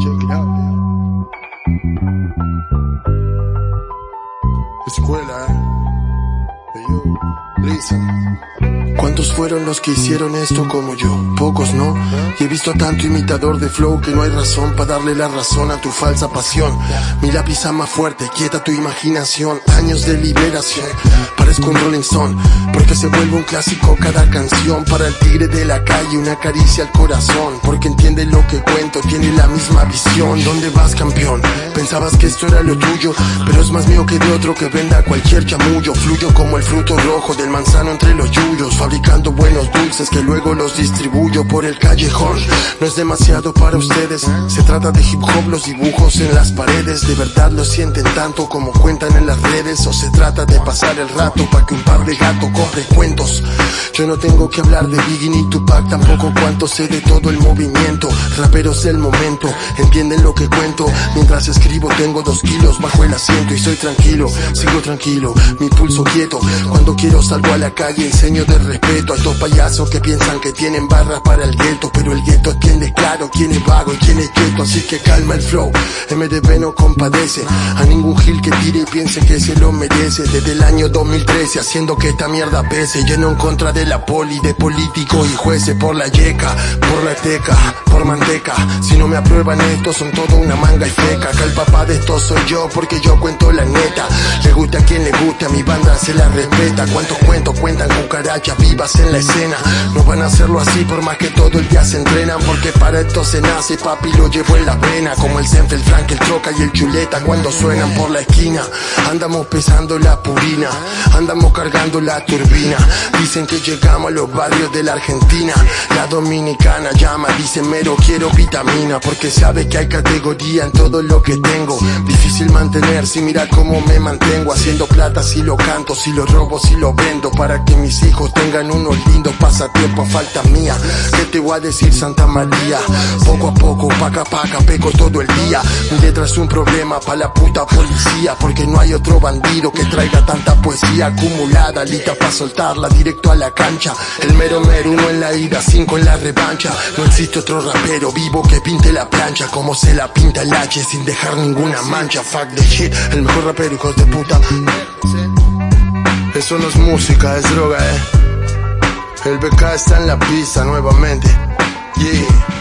Check it out, Escuela, eh. Hey, yo, listen. ¿Cuántos fueron los que hicieron esto como yo? Pocos, ¿no? Y he visto tanto imitador de flow que no hay razón para darle la razón a tu falsa pasión. Mi lápiz más fuerte, quieta tu imaginación. Años de liberación. Parezco un Rolling Stone, porque se vuelve un clásico cada canción. Para el tigre de la calle, una caricia al corazón. Porque entiende lo que cuento, tiene la misma visión. ¿Dónde vas, campeón? Pensabas que esto era lo tuyo, pero es más mío que de otro que venda cualquier chamullo. Fluyo como el fruto rojo del manzano entre los yuyos dulces que luego los distribuyo por el callejón. No es demasiado para ustedes, se trata de hip hop, los dibujos en las paredes. De verdad lo sienten tanto como cuentan en las redes, o se trata de pasar el rato para que un par de gatos compre cuentos. Yo no tengo que hablar de Biggie ni Tupac, tampoco cuánto sé de todo el movimiento. Raperos del momento, entienden lo que cuento. Mientras escribo tengo dos kilos bajo el asiento y soy tranquilo, sigo tranquilo, mi pulso quieto. Cuando quiero salgo a la calle, enseño de respeto a estos payasos que piensan que tienen barras para el gueto, pero el gueto tiene claro quién es vago y quién es quieto, así que calma el flow. MDB no compadece a ningún gil que tire y piense que se lo merece. Desde el año 2013 haciendo que esta mierda pese, lleno en contra de la poli, de políticos y jueces por la yeca, por la teca, por manteca. Si no me aprueban esto son todo una manga y feca. Que el papá de esto soy yo porque yo cuento la neta. Le gusta a quien le guste, a mi banda se la respeta. ¿Cuántos cuentos cuentan cucarachas vivas en la escena? No van a hacerlo así por más que todo el día se entrenan. Porque para esto se nace, papi lo llevo en la vena. Como el Zenf, el Frank, el Troca y el Chuleta cuando suenan por la esquina. Andamos pesando la purina, andamos cargando la turbina. Dicen que llegamos a los barrios de la Argentina. La dominicana llama, dice mero quiero vitamina. Porque sabe que hay categoría en todo lo que tengo. Difícil mantener, si mira cómo me mantengo. Haciendo plata si lo canto, si lo robo, si lo vendo. Para que mis hijos tengan unos lindos pasatiempos, falta mía. ¿Qué te voy a decir Santa María? Poco a poco, paca paca, peco todo el día. Mi letra es un problema pa' la puta policía. Porque no hay otro bandido que traiga tanta poesía acumulada, lista pa' soltarla directo a la cancha. El mero mero, uno en la ida, cinco en la revancha. No existe otro rapero vivo que pinte la plancha como se la pinta el H sin dejar ninguna mancha. Fuck the shit, el mejor rapero, hijos de puta. Eso no es música, es droga, eh. El BK está en la pista nuevamente. Yeah.